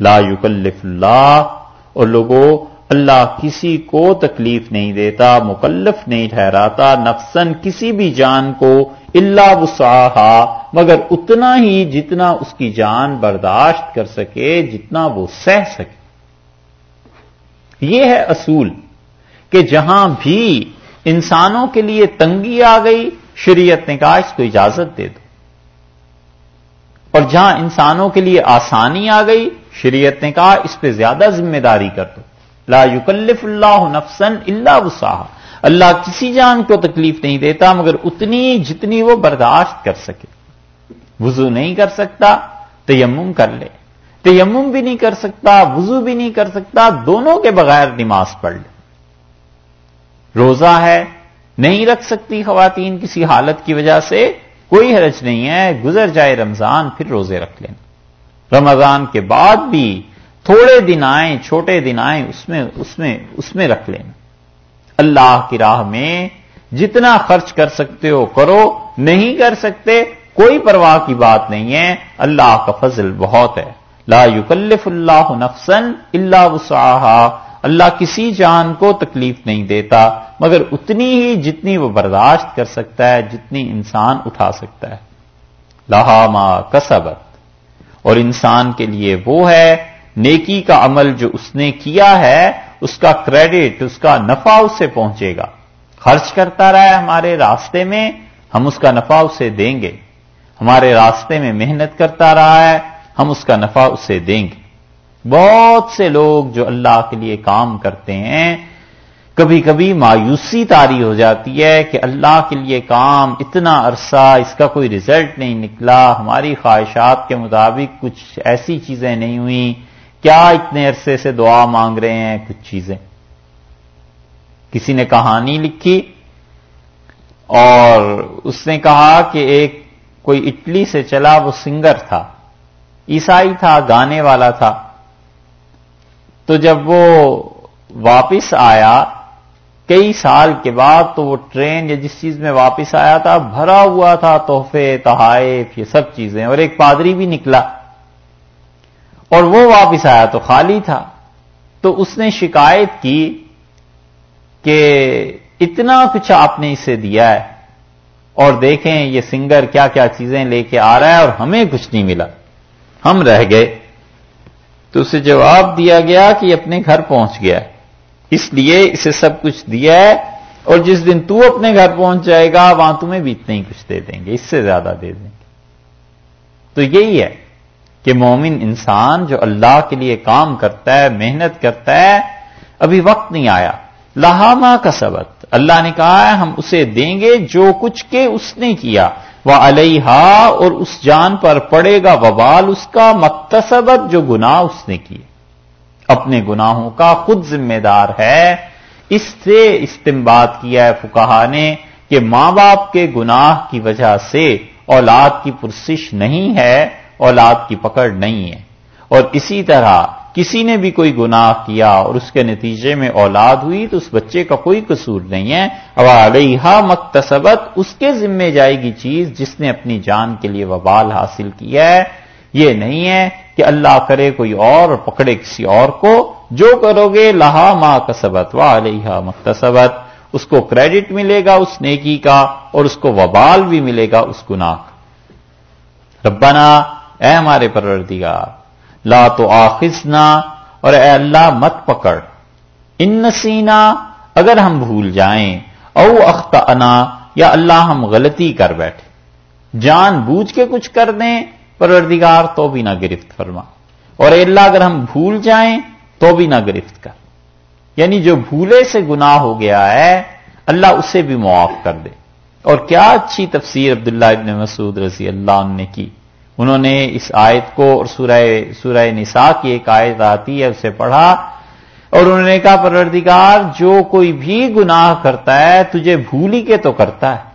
لا یکلف اللہ، اور لوگوں اللہ کسی کو تکلیف نہیں دیتا، مکلف نہیں ٹھہراتا نفسن کسی بھی جان کو اللہ وسعہ مگر اتنا ہی جتنا اس کی جان برداشت کر سکے، جتنا وہ سہ سکے۔ یہ ہے اصول کہ جہاں بھی انسانوں کے لیے تنگی آ گئی، شریعت نے کہا اس کو اجازت دے دو۔ اور جہاں انسانوں کے لیے آسانی آ گئی شریعت نے کہا، اس پہ زیادہ ذمہ داری کر دو۔ لا یکلف اللہ نفسن اللہ وساح اللہ کسی جان کو تکلیف نہیں دیتا، مگر اتنی جتنی وہ برداشت کر سکے۔ وضو نہیں کر سکتا، تیمم کر لے۔ تیمم بھی نہیں کر سکتا، وضو بھی نہیں کر سکتا، دونوں کے بغیر نماز پڑھ لے۔ روزہ ہے، نہیں رکھ سکتی خواتین کسی حالت کی وجہ سے، کوئی حرج نہیں ہے، گزر جائے رمضان، پھر روزے رکھ لینا۔ رمضان کے بعد بھی تھوڑے دن آئیں، چھوٹے دن آئیں، اس میں اس میں اس میں رکھ لینا اللہ کی راہ میں جتنا خرچ کر سکتے ہو کرو، نہیں کر سکتے، کوئی پرواہ کی بات نہیں ہے۔ اللہ کا فضل بہت ہے۔ لا یکلف اللہ نفسن اللہ وسعہ اللہ کسی جان کو تکلیف نہیں دیتا، مگر اتنی ہی جتنی وہ برداشت کر سکتا ہے، جتنی انسان اٹھا سکتا ہے۔ لاہا ما کسبت۔ اور انسان کے لیے وہ ہے، نیکی کا عمل جو اس نے کیا ہے، اس کا کریڈٹ اس کا نفع اسے پہنچے گا۔ خرچ کرتا رہا ہے ہمارے راستے میں، ہم اس کا نفع اسے دیں گے۔ ہمارے راستے میں محنت کرتا رہا ہے، ہم اس کا نفع اسے دیں گے۔ بہت سے لوگ جو اللہ کے لیے کام کرتے ہیں کبھی کبھی مایوسی تاری ہو جاتی ہے کہ اللہ کے لیے کام اتنا عرصہ اس کا کوئی رزلٹ نہیں نکلا، ہماری خواہشات کے مطابق کچھ ایسی چیزیں نہیں ہوئی کیا اتنے عرصے سے دعا مانگ رہے ہیں؟ کچھ چیزیں۔ کسی نے کہانی لکھی اور اس نے کہا کہ ایک کوئی اٹلی سے چلا، وہ سنگر تھا، عیسائی تھا، گانے والا تھا۔ تو جب وہ واپس آیا کئی سال کے بعد تو وہ ٹرین یا جس چیز میں واپس آیا تھا، بھرا ہوا تھا، تحفے تحائف یہ سب چیزیں، اور ایک پادری بھی نکلا۔ اور وہ واپس آیا تو خالی تھا۔ تو اس نے شکایت کی کہ اتنا کچھ آپ نے اسے دیا ہے۔ اور دیکھیں یہ سنگر کیا کیا چیزیں لے کے آ رہا ہے اور ہمیں کچھ نہیں ملا۔ ہم رہ گئے۔ تو اسے جواب دیا گیا کہ اپنے گھر پہنچ گیا۔ اس لیے اسے سب کچھ دیا ہے اور جس دن تو اپنے گھر پہنچ جائے گا، وہاں تمہیں بھی اتنا ہی کچھ دے دیں گے، اس سے زیادہ دے دیں گے۔ تو یہی ہے کہ مومن انسان جو اللہ کے لیے کام کرتا ہے، محنت کرتا ہے، ابھی وقت نہیں آیا۔ لاہما کا سبق اللہ نے کہا ہے، ہم اسے دیں گے جو کچھ کے اس نے کیا۔ وہ علیہ اور اس جان پر پڑے گا۔ وبال اس کا متصبت جو گناہ اس نے کیے۔ اپنے گناہوں کا خود ذمہ دار ہے۔ اس سے استمباد کیا ہے فکہ نے کہ ماں باپ کے گناہ کی وجہ سے اولاد کی پرسش نہیں ہے، اولاد کی پکڑ نہیں ہے۔ اور اسی طرح کسی نے بھی کوئی گناہ کیا اور اس کے نتیجے میں اولاد ہوئی تو اس بچے کا کوئی قصور نہیں ہے۔ اب علیہ مکتسبت اس کے ذمے جائے گی چیز جس نے اپنی جان کے لیے وبال حاصل کیا ہے۔ یہ نہیں ہے کہ اللہ کرے کوئی اور پکڑے کسی اور کو، جو کرو گے، لہا ماں کسبت و علیہ مکتسبت اس کو کریڈٹ ملے گا اس نیکی کا اور اس کو وبال بھی ملے گا اس گناہ کا۔ ربنا، اے ہمارے پروردگار، لا تو آخذنا اور اے اللہ مت پکڑ۔ ان نسینا، اگر ہم بھول جائیں، او اختانا یا اللہ ہم غلطی کر بیٹھے۔ جان بوجھ کے کچھ کر دیں پروردگار تو بھی نہ گرفت فرما۔ اور اے اللہ اگر ہم بھول جائیں تو بھی نہ گرفت کر۔ یعنی جو بھولے سے گناہ ہو گیا ہے، اللہ اسے بھی معاف کر دے۔ اور کیا اچھی تفسیر عبداللہ ابن مسعود رضی اللہ عنہ نے کی۔ انہوں نے اس آیت کو اور سورہ سورہ نساء کی ایک آیت آتی ہے، اسے پڑھا۔ اور انہوں نے کہا، پروردگار، جو کوئی بھی گناہ کرتا ہے، تجھے بھولی کے تو کرتا ہے۔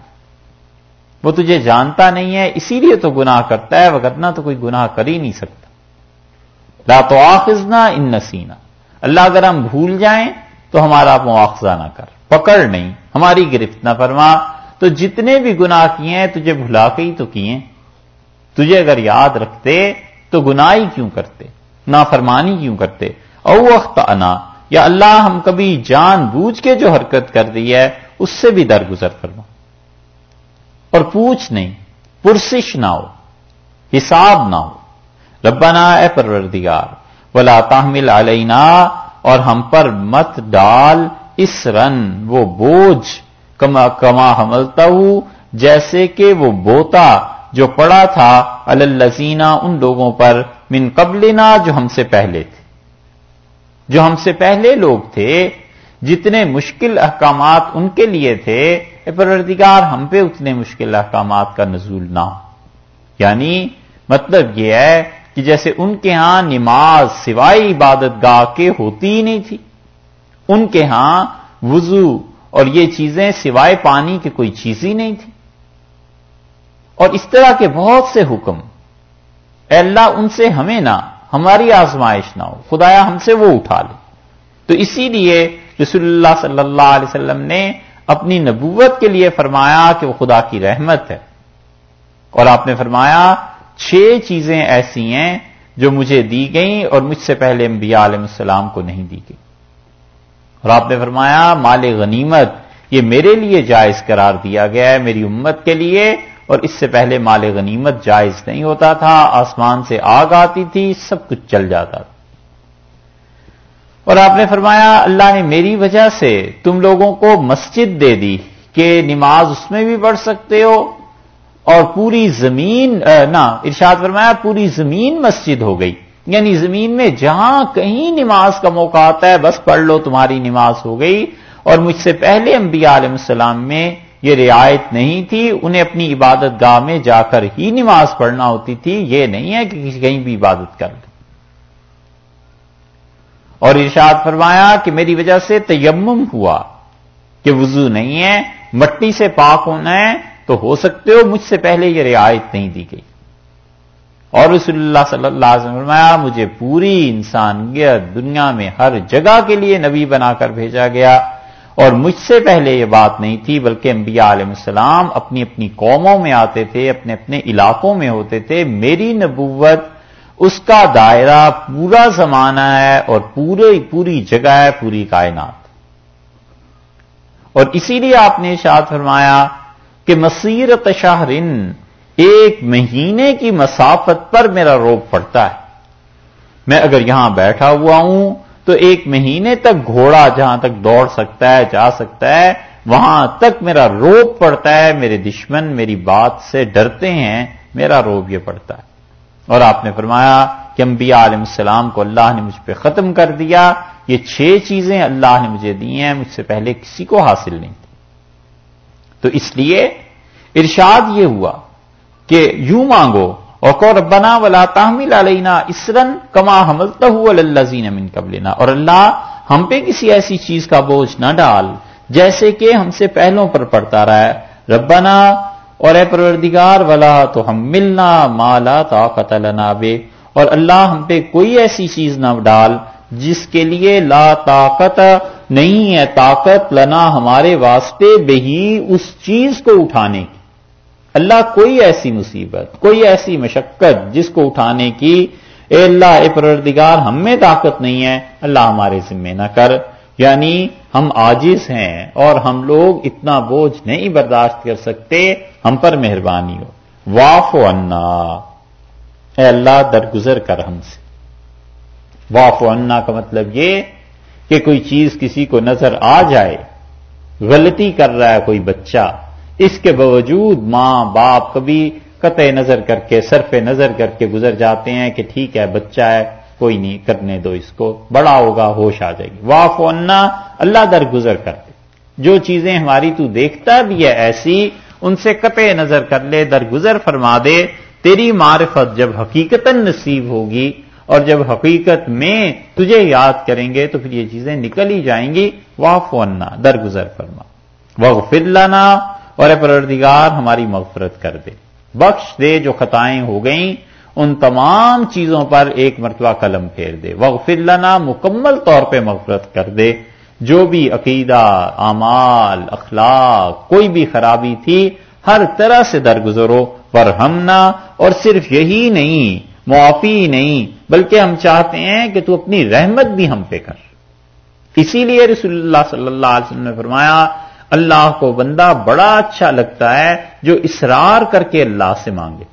وہ تجھے جانتا نہیں ہے، اسی لیے تو گناہ کرتا ہے وغیرہ تو کوئی گناہ کر ہی نہیں سکتا۔ لا تو آخذنا ان نسینا۔ اللہ اگر ہم بھول جائیں تو ہمارا مواخذہ نہ کر۔ پکڑ نہیں، ہماری گرفت نہ فرما۔ تو جتنے بھی گناہ کیے ہیں، تجھے بھلا کے ہی تو کیے تجھے اگر یاد رکھتے تو گناہ ہی کیوں کرتے؟ نافرمانی کیوں کرتے؟ او وقت انا۔ یا اللہ، ہم کبھی جان بوجھ کے جو حرکت کر دی ہے، اس سے بھی درگزر فرما۔ اور پوچھ نہیں، پرسش نہ ہو، حساب نہ ہو۔ ربنا اے پروردگار، ولا تحمل علینا، اور ہم پر مت ڈال اس رن وہ بوجھ، کما کما حملتا ہوں جیسے کہ وہ بوتا جو پڑا تھا الزینہ ان لوگوں پر من قبلنا جو ہم سے پہلے تھے۔ جو ہم سے پہلے لوگ تھے جتنے مشکل احکامات ان کے لیے تھے پروردگار، ہم پہ اتنے مشکل احکامات کا نزول نہ ہو۔ یعنی مطلب یہ ہے کہ جیسے ان کے ہاں نماز سوائے عبادت گاہ کے ہوتی ہی نہیں تھی، ان کے ہاں وضو اور یہ چیزیں سوائے پانی کی کوئی چیز ہی نہیں تھی۔ اور اس طرح کے بہت سے حکم۔ اے اللہ، ان سے ہمیں نہ، ہماری آزمائش نہ ہو، خدایا ہم سے وہ اٹھا لے۔ تو اسی لیے رسول اللہ صلی اللہ علیہ وسلم نے اپنی نبوت کے لیے فرمایا کہ وہ خدا کی رحمت ہے۔ اور آپ نے فرمایا، چھ چیزیں ایسی ہیں جو مجھے دی گئیں اور مجھ سے پہلے انبیاء علیہ السلام کو نہیں دی گئی اور آپ نے فرمایا، مال غنیمت، یہ میرے لیے جائز قرار دیا گیا ہے، میری امت کے لیے، اور اس سے پہلے مال غنیمت جائز نہیں ہوتا تھا، آسمان سے آگ آتی تھی، سب کچھ چل جاتا تھا۔ اور آپ نے فرمایا، اللہ نے میری وجہ سے تم لوگوں کو مسجد دے دی کہ نماز اس میں بھی پڑھ سکتے ہو اور پوری زمین نہ، ارشاد فرمایا، پوری زمین مسجد ہو گئی۔ یعنی زمین میں جہاں کہیں نماز کا موقع آتا ہے، بس پڑھ لو، تمہاری نماز ہو گئی۔ اور مجھ سے پہلے انبیاء علیہ السلام میں یہ رعایت نہیں تھی، انہیں اپنی عبادت گاہ میں جا کر ہی نماز پڑھنا ہوتی تھی۔ یہ نہیں ہے کہ کہیں بھی عبادت کر لیں۔ اور ارشاد فرمایا کہ میری وجہ سے تیمم ہوا کہ وضو نہیں ہے، مٹی سے پاک ہونا ہے، تو ہو سکتے ہو، مجھ سے پہلے یہ رعایت نہیں دی گئی۔ اور رسول اللہ صلی اللہ علیہ وسلم فرمایا، مجھے پوری انسانیت دنیا میں ہر جگہ کے لیے نبی بنا کر بھیجا گیا۔ اور مجھ سے پہلے یہ بات نہیں تھی، بلکہ انبیاء علیہ السلام اپنی اپنی قوموں میں آتے تھے، اپنے اپنے علاقوں میں ہوتے تھے۔ میری نبوت اس کا دائرہ پورا زمانہ ہے اور پورے پوری جگہ ہے، پوری کائنات۔ اور اسی لیے آپ نے شاد فرمایا کہ مسیرت شاہرن ایک مہینے کی مسافت پر میرا روپ پڑتا ہے۔ میں اگر یہاں بیٹھا ہوا ہوں تو ایک مہینے تک گھوڑا جہاں تک دوڑ سکتا ہے، جا سکتا ہے، وہاں تک میرا روپ پڑتا ہے۔ میرے دشمن میری بات سے ڈرتے ہیں، میرا روپ یہ پڑتا ہے۔ اور آپ نے فرمایا کہ انبیاء علیہ السلام کو اللہ نے مجھ پہ ختم کر دیا، یہ چھ چیزیں اللہ نے مجھے دی ہیں، مجھ سے پہلے کسی کو حاصل نہیں تھی۔ تو اس لیے ارشاد یہ ہوا کہ یوں مانگو، اور کو ربنا ولا تحمل علینا اسرن کما حملتا الزین من قبلنا۔ اور اللہ ہم پہ کسی ایسی چیز کا بوجھ نہ ڈال، جیسے کہ ہم سے پہلوں پر پڑتا رہا ہے ربنا اور اے پروردگار، ولا تو ہم ملنا مالا طاقت لنا بے اور اللہ ہم پہ کوئی ایسی چیز نہ ڈال جس کے لیے لا طاقت نہیں ہے، طاقت لنا ہمارے واسطے بہی اس چیز کو اٹھانے کی۔ اللہ کوئی ایسی مصیبت، کوئی ایسی مشقت جس کو اٹھانے کی۔ اے اللہ، اے پروردگار، ہم میں طاقت نہیں ہے، اللہ ہمارے ذمے نہ کر۔ یعنی ہم آجز ہیں اور ہم لوگ اتنا بوجھ نہیں برداشت کر سکتے، ہم پر مہربانی ہو۔ واف و انا اے اللہ، درگزر کر ہم سے۔ واف و انا کا مطلب یہ کہ کوئی چیز کسی کو نظر آ جائے، غلطی کر رہا ہے کوئی بچہ، اس کے باوجود ماں باپ کبھی قطع نظر کر کے، صرف نظر کر کے گزر جاتے ہیں کہ ٹھیک ہے، بچہ ہے۔ کوئی نہیں کرنے دو اس کو، بڑا ہوگا، ہوش آ جائے گی۔ واف انا، اللہ در گزر کرتے۔ جو چیزیں ہماری تو دیکھتا بھی ہے ایسی، ان سے قطع نظر کر لے، در گزر فرما دے۔ تیری معرفت جب حقیقت نصیب ہوگی اور جب حقیقت میں تجھے یاد کریں گے، تو پھر یہ چیزیں نکل ہی جائیں گی۔ واف انا، در گزر فرما۔ وہ فلانا اور اے پروردگار، ہماری مغفرت کر دے۔ بخش دے جو خطائیں ہو گئیں ان تمام چیزوں پر ایک مرتبہ قلم پھیر دے۔ وغفر لنا، مکمل طور پہ مغفرت کر دے۔ جو بھی عقیدہ، اعمال، اخلاق، کوئی بھی خرابی تھی، ہر طرح سے درگزرو۔ پر ہم نہ اور صرف یہی نہیں، معافی نہیں، بلکہ ہم چاہتے ہیں کہ تو اپنی رحمت بھی ہم پہ کر۔ اسی لیے رسول اللہ صلی اللہ علیہ وسلم نے فرمایا، اللہ کو بندہ بڑا اچھا لگتا ہے جو اسرار کر کے اللہ سے مانگے۔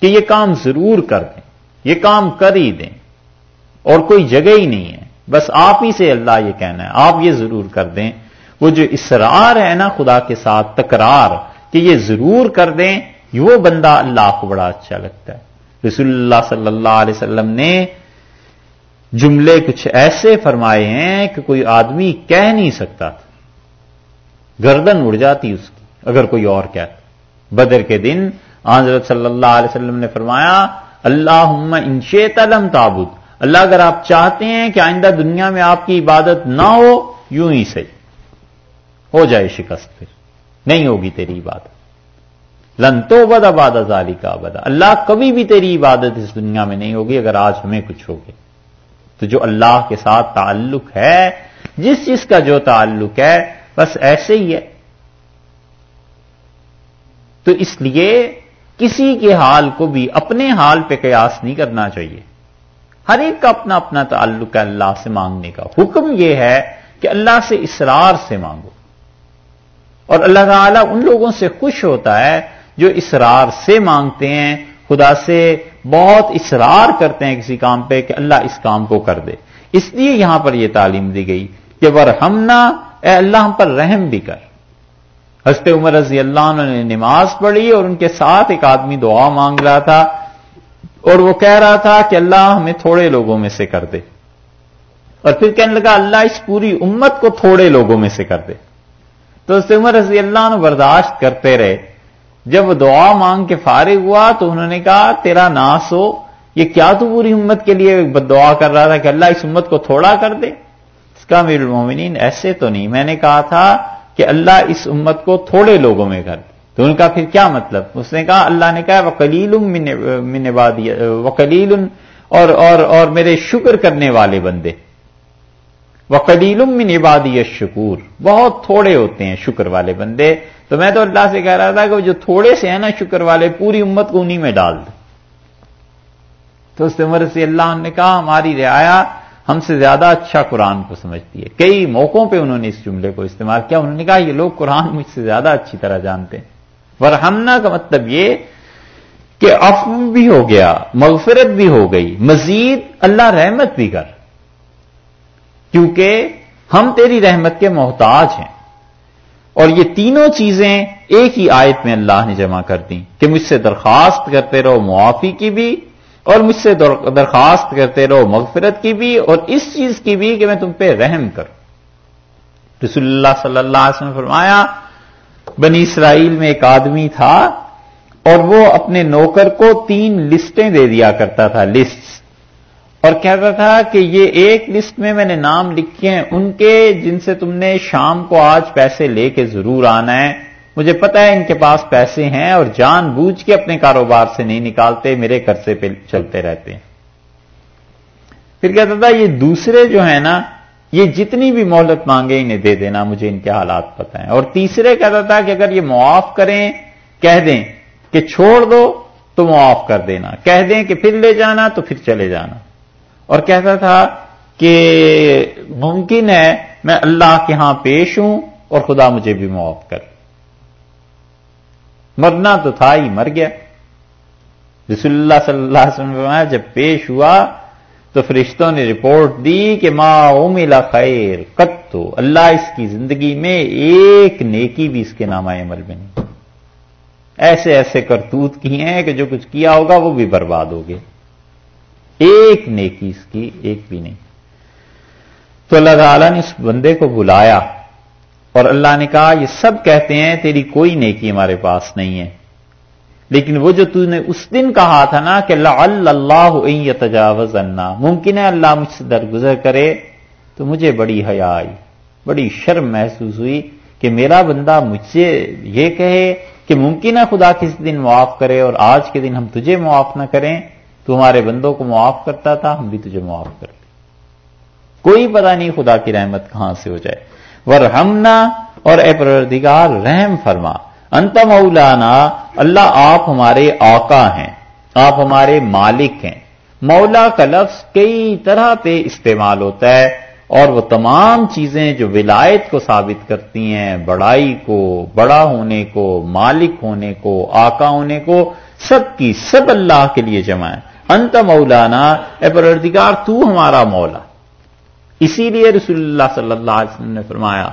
کہ یہ کام ضرور کر دیں، یہ کام کر ہی دیں۔ اور کوئی جگہ ہی نہیں ہے۔ بس آپ ہی سے اللہ یہ کہنا ہے، آپ یہ ضرور کر دیں۔ وہ جو اسرار ہے نا خدا کے ساتھ، تکرار، کہ یہ ضرور کر دیں، وہ بندہ اللہ کو بڑا اچھا لگتا ہے۔ رسول اللہ صلی اللہ علیہ وسلم نے جملے کچھ ایسے فرمائے ہیں کہ کوئی آدمی کہہ نہیں سکتا تھا۔ گردن اڑ جاتی اس کی، اگر کوئی اور کہتا۔ بدر کے دن حضرت صلی اللہ علیہ وسلم نے فرمایا اللہ انشے تلم تابود اللہ اگر آپ چاہتے ہیں کہ آئندہ دنیا میں آپ کی عبادت نہ ہو، یوں ہی صحیح۔ ہو جائے شکست پھر۔ نہیں ہوگی تیری عبادت۔ لن تو بد آباد ازالی کا بدا اللہ کبھی بھی تیری عبادت اس دنیا میں نہیں ہوگی اگر آج ہمیں کچھ ہوگی تو جو اللہ کے ساتھ تعلق ہے، جس چیز کا جو تعلق ہے، بس ایسے ہی ہے۔ تو اس لیے کسی کے حال کو بھی اپنے حال پہ قیاس نہیں کرنا چاہیے۔ ہر ایک کا اپنا اپنا تعلق ہے اللہ سے مانگنے کا۔ حکم یہ ہے کہ اللہ سے اسرار سے مانگو۔ اور اللہ تعالیٰ ان لوگوں سے خوش ہوتا ہے جو اسرار سے مانگتے ہیں۔ خدا سے بہت اسرار کرتے ہیں کسی کام پہ کہ اللہ اس کام کو کر دے۔ اس لیے یہاں پر یہ تعلیم دی گئی کہ ورحمنا، اے اللہ ہم پر رحم بھی کر۔ ہستے عمر رضی اللہ عنہ نے نماز پڑھی اور ان کے ساتھ ایک آدمی دعا مانگ رہا تھا اور وہ کہہ رہا تھا کہ اللہ ہمیں تھوڑے لوگوں میں سے کر دے۔ اور پھر کہنے لگا، اللہ اس پوری امت کو تھوڑے لوگوں میں سے کر دے۔ تو اس عمر رضی اللہ عنہ برداشت کرتے رہے۔ جب وہ دعا مانگ کے فارغ ہوا تو انہوں نے کہا، تیرا ناس ہو، یہ کیا تو پوری امت کے لیے دعا کر رہا تھا کہ اللہ اس امت کو تھوڑا کر دے؟ اس کا میرے المومنین، ایسے تو نہیں۔ میں نے کہا تھا کہ اللہ اس امت کو تھوڑے لوگوں میں کر تو ان کا پھر کیا مطلب؟ اس نے کہا، اللہ نے کہا وکلیل وکلیل اور اور اور میرے شکر کرنے والے بندے۔ وکلیل من عبادی شکور بہت تھوڑے ہوتے ہیں شکر والے بندے۔ تو میں تو اللہ سے کہہ رہا تھا کہ وہ جو تھوڑے سے ہیں نا شکر والے، پوری امت کو انہیں میں ڈال دیں تو اس عمر سے اللہ نے کہا، ہماری رعایا ہم سے زیادہ اچھا قرآن کو سمجھتی ہے۔ کئی موقعوں پہ انہوں نے اس جملے کو استعمال کیا، انہوں نے کہا یہ لوگ قرآن مجھ سے زیادہ اچھی طرح جانتے ہیں۔ ورحمنا کا مطلب یہ کہ افو بھی ہو گیا، مغفرت بھی ہو گئی، مزید اللہ رحمت بھی کر۔ کیونکہ ہم تیری رحمت کے محتاج ہیں۔ اور یہ تینوں چیزیں ایک ہی آیت میں اللہ نے جمع کر دی کہ مجھ سے درخواست کرتے رہو، معافی کی بھی اور مجھ سے درخواست کرتے رہو مغفرت کی بھی اور اس چیز کی بھی کہ میں تم پہ رحم کروں۔ رسول اللہ صلی اللہ علیہ وسلم فرمایا، بنی اسرائیل میں ایک آدمی تھا اور وہ اپنے نوکر کو تین لسٹیں دے دیا کرتا تھا لسٹ اور کہتا تھا کہ یہ ایک لسٹ میں میں نے نام لکھے ہیں، ان کے جن سے تم نے شام کو آج پیسے لے کے ضرور آنا ہے۔ مجھے پتا ہے ان کے پاس پیسے ہیں اور جان بوجھ کے اپنے کاروبار سے نہیں نکالتے، میرے قرضے پہ چلتے رہتے ہیں۔ پھر کہتا تھا، یہ دوسرے جو ہیں نا، یہ جتنی بھی مہلت مانگے انہیں دے دینا، مجھے ان کے حالات پتہ ہیں۔ اور تیسرے کہتا تھا کہ اگر یہ معاف کریں، کہہ دیں کہ چھوڑ دو تو معاف کر دینا، کہہ دیں کہ پھر لے جانا تو پھر چلے جانا۔ اور کہتا تھا کہ ممکن ہے میں اللہ کے ہاں پیش ہوں اور خدا مجھے بھی معاف کر۔ مرنا تو تھا ہی، مر گیا۔ رسول اللہ صلی اللہ علیہ وسلم جب پیش ہوا تو فرشتوں نے رپورٹ دی کہ ما اوملا خیر کتو اللہ اس کی زندگی میں ایک نیکی بھی اس کے نام عمل میں نہیں۔ ایسے ایسے کرتوت کی ہیں کہ جو کچھ کیا ہوگا وہ بھی برباد ہو گئے۔ ایک نیکی اس کی، ایک بھی نہیں۔ تو اللہ تعالیٰ نے اس بندے کو بلایا۔ اور اللہ نے کہا، یہ سب کہتے ہیں، تیری کوئی نیکی ہمارے پاس نہیں ہے۔ لیکن وہ جو تو نے اس دن کہا تھا نا کہ اللہ اللہ تجاوز ممکن ہے اللہ مجھ سے درگزر کرے، تو مجھے بڑی حیا آئی، بڑی شرم محسوس ہوئی کہ میرا بندہ مجھ سے یہ کہے کہ ممکن ہے خدا کسی دن معاف کرے اور آج کے دن ہم تجھے معاف نہ کریں۔ تو ہمارے بندوں کو معاف کرتا تھا، ہم بھی تجھے معاف کر کوئی پتا نہیں خدا کی رحمت کہاں سے ہو جائے۔ ورحمنا اور اے پروردگار رحم فرما۔ انت مولانا، اللہ آپ ہمارے آقا ہیں، آپ ہمارے مالک ہیں۔ مولا کا لفظ کئی طرح پہ استعمال ہوتا ہے اور وہ تمام چیزیں جو ولایت کو ثابت کرتی ہیں، بڑائی کو، بڑا ہونے کو، مالک ہونے کو، آقا ہونے کو، سب کی سب اللہ کے لیے جمع ہے انت مولانا، اے پروردگار، تو ہمارا مولا۔ اسی لیے رسول اللہ صلی اللہ علیہ وسلم نے فرمایا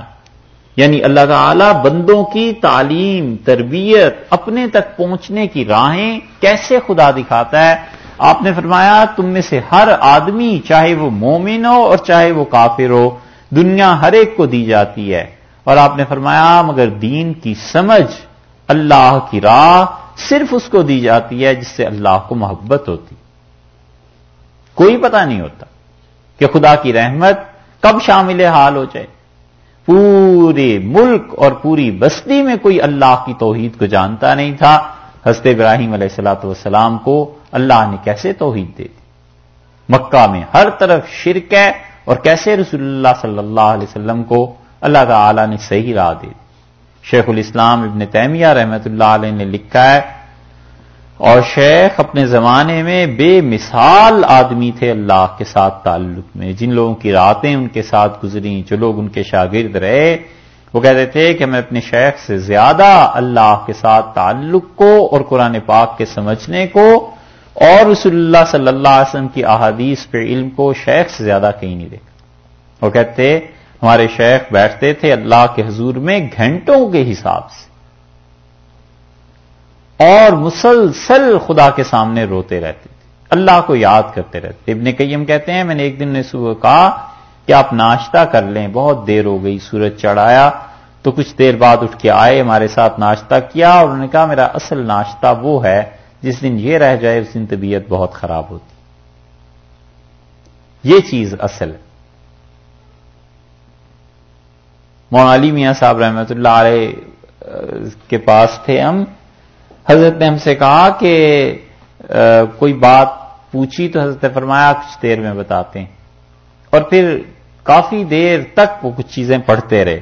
یعنی اللہ تعالی بندوں کی تعلیم، تربیت، اپنے تک پہنچنے کی راہیں کیسے خدا دکھاتا ہے؟ آپ نے فرمایا، تم میں سے ہر آدمی، چاہے وہ مومن ہو اور چاہے وہ کافر ہو، دنیا ہر ایک کو دی جاتی ہے۔ اور آپ نے فرمایا، مگر دین کی سمجھ اللہ کی راہ صرف اس کو دی جاتی ہے جس سے اللہ کو محبت ہوتی۔ کوئی پتہ نہیں ہوتا۔ کہ خدا کی رحمت کب شامل حال ہو جائے۔ پورے ملک اور پوری بستی میں کوئی اللہ کی توحید کو جانتا نہیں تھا۔ حضرت ابراہیم علیہ السلاۃ والسلام کو اللہ نے کیسے توحید دے دی؟ مکہ میں ہر طرف شرک ہے اور کیسے رسول اللہ صلی اللہ علیہ وسلم کو اللہ تعالی نے صحیح راہ دے دی؟ شیخ الاسلام ابن تیمیہ رحمت اللہ علیہ نے لکھا ہے اور شیخ اپنے زمانے میں بے مثال آدمی تھے اللہ کے ساتھ تعلق میں۔ جن لوگوں کی راتیں ان کے ساتھ گزری، جو لوگ ان کے شاگرد رہے، وہ کہتے تھے کہ میں اپنے شیخ سے زیادہ اللہ کے ساتھ تعلق کو اور قرآن پاک کے سمجھنے کو اور رسول اللہ صلی اللہ علیہ وسلم کی احادیث پہ علم کو شیخ سے زیادہ کہیں نہیں دیکھا۔ وہ کہتے ہمارے شیخ بیٹھتے تھے اللہ کے حضور میں گھنٹوں کے حساب سے۔ اور مسلسل خدا کے سامنے روتے رہتے تھے۔ اللہ کو یاد کرتے رہتے ابن قیم کہتے ہیں، میں نے ایک دن نے صبح کہا کہ آپ ناشتہ کر لیں۔ بہت دیر ہو گئی، سورج چڑھایا۔ تو کچھ دیر بعد اٹھ کے آئے، ہمارے ساتھ ناشتہ کیا اور انہوں نے کہا، میرا اصل ناشتہ وہ ہے، جس دن یہ رہ جائے، اس دن طبیعت بہت خراب ہوتی۔ یہ چیز اصل ہے۔ علی میاں صاحب رحمت اللہ علیہ کے پاس تھے ہم۔ حضرت نے ہم سے کہا کہ کوئی بات پوچھی تو حضرت نے فرمایا، کچھ دیر میں بتاتے ہیں۔ اور پھر کافی دیر تک وہ کچھ چیزیں پڑھتے رہے۔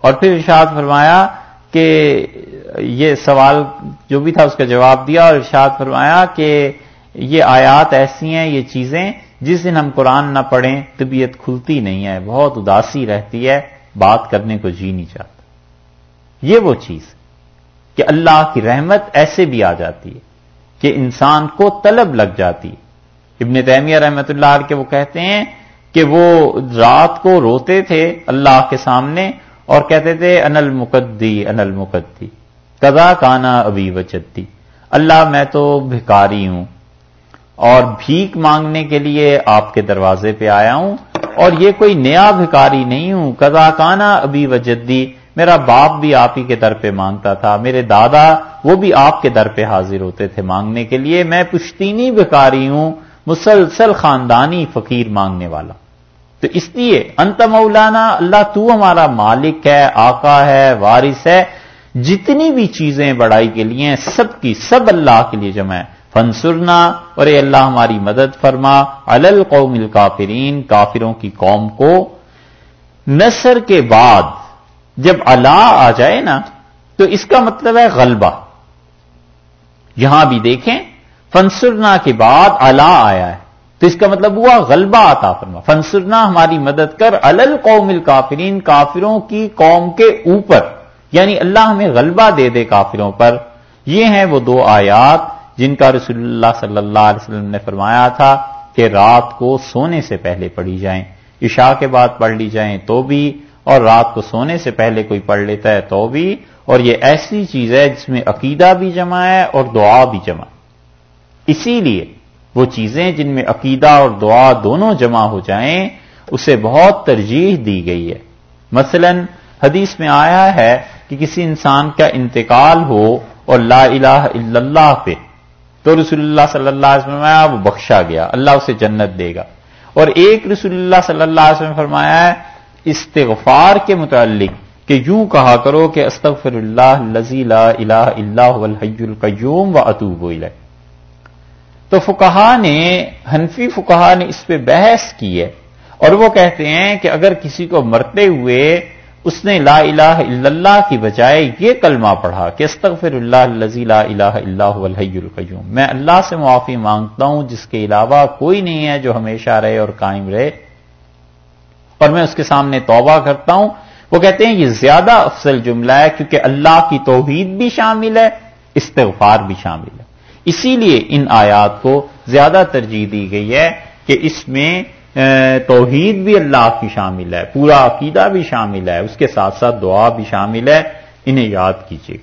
اور پھر ارشاد فرمایا کہ یہ سوال جو بھی تھا اس کا جواب دیا، اور ارشاد فرمایا کہ یہ آیات ایسی ہیں، یہ چیزیں جس دن ہم قرآن نہ پڑھیں، طبیعت کھلتی نہیں ہے، بہت اداسی رہتی ہے، بات کرنے کو جی نہیں چاہتا۔ یہ وہ چیز کہ اللہ کی رحمت ایسے بھی آ جاتی ہے کہ انسان کو طلب لگ جاتی ابن تیمیہ رحمت اللہ علیہ کے وہ کہتے ہیں کہ وہ رات کو روتے تھے اللہ کے سامنے اور کہتے تھے، انل مقدی انل مقدی کدا کانا ابھی وچتی اللہ میں تو بھکاری ہوں اور بھیک مانگنے کے لیے آپ کے دروازے پہ آیا ہوں اور یہ کوئی نیا بھکاری نہیں ہوں۔ کدا کانا ابھی وجدی میرا باپ بھی آپ ہی کے در پہ مانگتا تھا، میرے دادا وہ بھی آپ کے در پہ حاضر ہوتے تھے مانگنے کے لیے۔ میں پشتینی بھکاری ہوں، مسلسل خاندانی فقیر مانگنے والا۔ تو اس لیے، انت مولانا، اللہ تو ہمارا مالک ہے، آقا ہے، وارث ہے۔ جتنی بھی چیزیں بڑائی کے لیے سب کی سب اللہ کے لیے جمع ہے فنسرنا اور اے اللہ ہماری مدد فرما۔ الل قوم الکافرین، کافروں کی قوم کو۔ نصر کے بعد جب اللہ آ جائے نا، تو اس کا مطلب ہے غلبہ۔ یہاں بھی دیکھیں فنسرنا کے بعد اللہ آیا ہے۔ تو اس کا مطلب ہوا غلبہ آتا فرما۔ فنسرنا ہماری مدد کر الل قوم الکافرین، کافروں کی قوم کے اوپر۔ یعنی اللہ ہمیں غلبہ دے دے کافروں پر۔ یہ ہیں وہ دو آیات جن کا رسول اللہ صلی اللہ علیہ وسلم نے فرمایا تھا کہ رات کو سونے سے پہلے پڑھی جائیں، عشاء کے بعد پڑھ لی جائیں تو بھی اور رات کو سونے سے پہلے کوئی پڑھ لیتا ہے تو بھی، اور یہ ایسی چیز ہے جس میں عقیدہ بھی جمع ہے اور دعا بھی جمع۔ اسی لیے وہ چیزیں جن میں عقیدہ اور دعا دونوں جمع ہو جائیں، اسے بہت ترجیح دی گئی ہے۔ مثلا حدیث میں آیا ہے کہ کسی انسان کا انتقال ہو اور لا الہ الا اللہ پہ، تو رسول اللہ صلی اللہ علیہ وسلم وہ بخشا گیا، اللہ اسے جنت دے گا۔ اور ایک رسول اللہ صلی اللہ علیہ وسلم فرمایا ہے استغفار کے متعلق کہ یوں کہا کرو کہ استغفر اللہ لذی لا الہ اللہ الحی القیوم و اطوب تو فکہ نے، حنفی فکہ نے اس پہ بحث کی ہے اور وہ کہتے ہیں کہ اگر کسی کو مرتے ہوئے اس نے لا الہ الا اللہ کی بجائے یہ کلمہ پڑھا کہ استغفر اللہ الذی لا الہ الا هو الحی القیوم، میں اللہ سے معافی مانگتا ہوں جس کے علاوہ کوئی نہیں ہے جو ہمیشہ رہے اور قائم رہے۔ اور میں اس کے سامنے توبہ کرتا ہوں۔ وہ کہتے ہیں، یہ زیادہ افضل جملہ ہے، کیونکہ اللہ کی توحید بھی شامل ہے، استغفار بھی شامل ہے۔ اسی لیے ان آیات کو زیادہ ترجیح دی گئی ہے کہ اس میں توحید بھی اللہ کی شامل ہے، پورا عقیدہ بھی شامل ہے، اس کے ساتھ ساتھ دعا بھی شامل ہے۔ انہیں یاد کیجیے۔